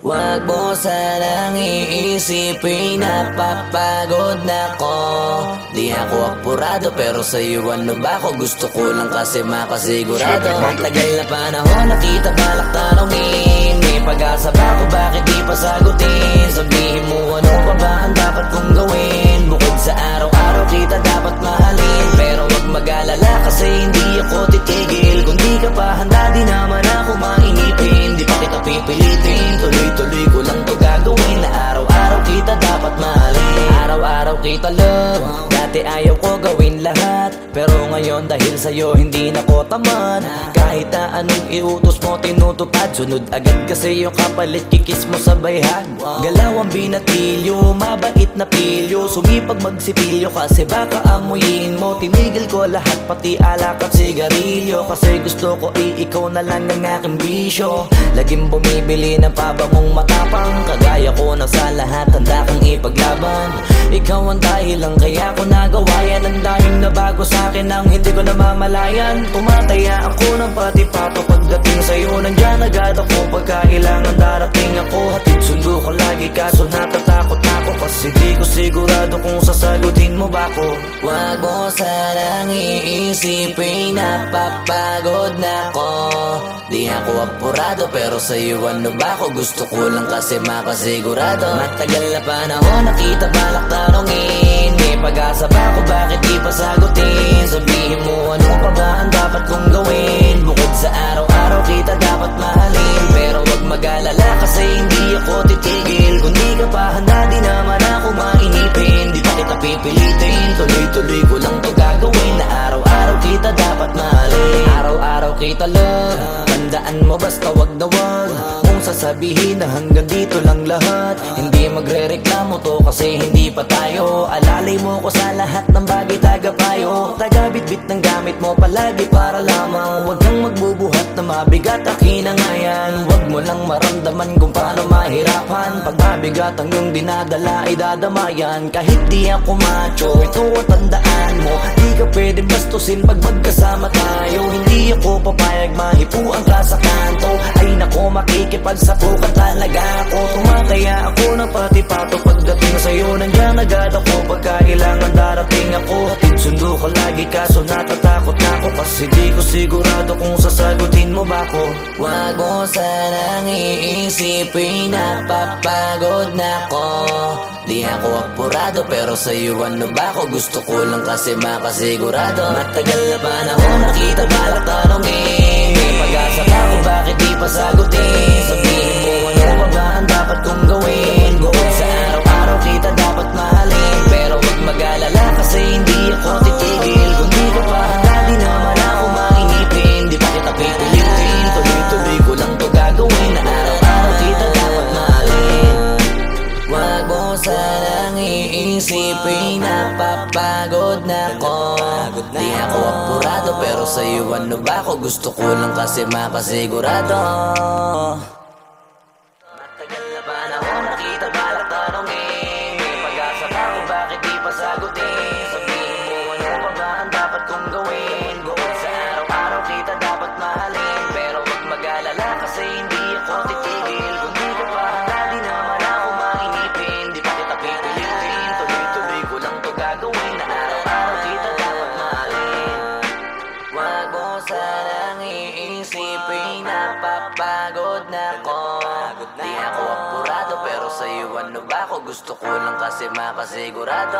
Wag mo sanang iisipin Napapagod na ko Di ako apurado pero sa'yo ano ba ako Gusto ko lang kasi makasigurado. Ang tagal na panahon nakita balak tanongin May pag-asa ba ako bakit Dati ayaw ko gawin lahat Pero ngayon dahil sa'yo hindi na ko tamad Kahit na anong iutos mo tinutupad. Sunod agad kasi yung kapalit kikis mo sa bayhan. Galaw ang binatilyo, mabait na pilyo. Sumipag magsipilyo kasi baka amuyin mo. Tinigil ko lahat pati alak at sigarilyo. Kasi gusto ko i ikaw na lang ang aking bisyo. Laging bumibili ng pabangong matapang. Kagaya ko na sa lahat handa kang ipaglaban. Ikaw ang dahilan kaya ko nagawa yan. Ang daming nabago sa akin ang hindi ko namamalayan. Tumataya ako ng pati pato Pagdating sa'yo nandyan agad ako. Pagkailangan darating ako Hatid sundo ko lagi. Kaso natatakot ako Kasi di ko sigurado kung sasagutin mo ba ako. Wag mo sanang iisipin Napapagod na ko Di ako apurado pero sa'yo ano ba ako? Gusto ko lang kasi makasigurado. Matagal na panahon nakita balak tanongin May pag-asa ba ako bakit di pa sagutin? Sabihin mo ano pa ba ang dapat kong gawin Love Tandaan mo basta wag na wag. Mong sasabihin na hanggang dito lang lahat. Hindi magre-reklamo to kasi hindi pa tayo. Alalay mo ko sa lahat ng bagay taga-payo. Taga-bitbit ng gamit mo palagi para lamang. Huwag kang magbubuhat na mabigat akin na nga yan Huwag mo lang maramdaman kung paano mahirapan. Pag mabigat ang iyong dinadala ay dadamayan. Kahit di ako macho, ito ang tandaan mo. Di ka pwede bastusin pag magkasama tayo. Hindi ako papayag mahipuan ka sa kanto. Ay nako makikipagsapukan talaga ako. Tumataya ako ng pati pato Pagdating sa'yo. Nandiyan agad ako Pagkailangan darating ako. Hatid sundo ka lagi kaso natatakot na Kasi di ko sigurado kung sasagutin mo ba ako. Wag mo sanang iisipin Napapagod na ko Di ako apurado pero sa'yo ano ba ako? Gusto ko lang kasi makasigurado. Matagal na panahon nakita balak tanongin? May pag-asa ba ako bakit di pa sagutin sanang iisipin Napapagod na ko Di ako apurado pero sa'yo ano ba ako? Gusto ko lang kasi makasigurado. Matagal na panahon nakita Sanang iisipin Napapagod na ko Di ako apurado pero sa'yo ano ba ako? Gusto ko lang kasi makasigurado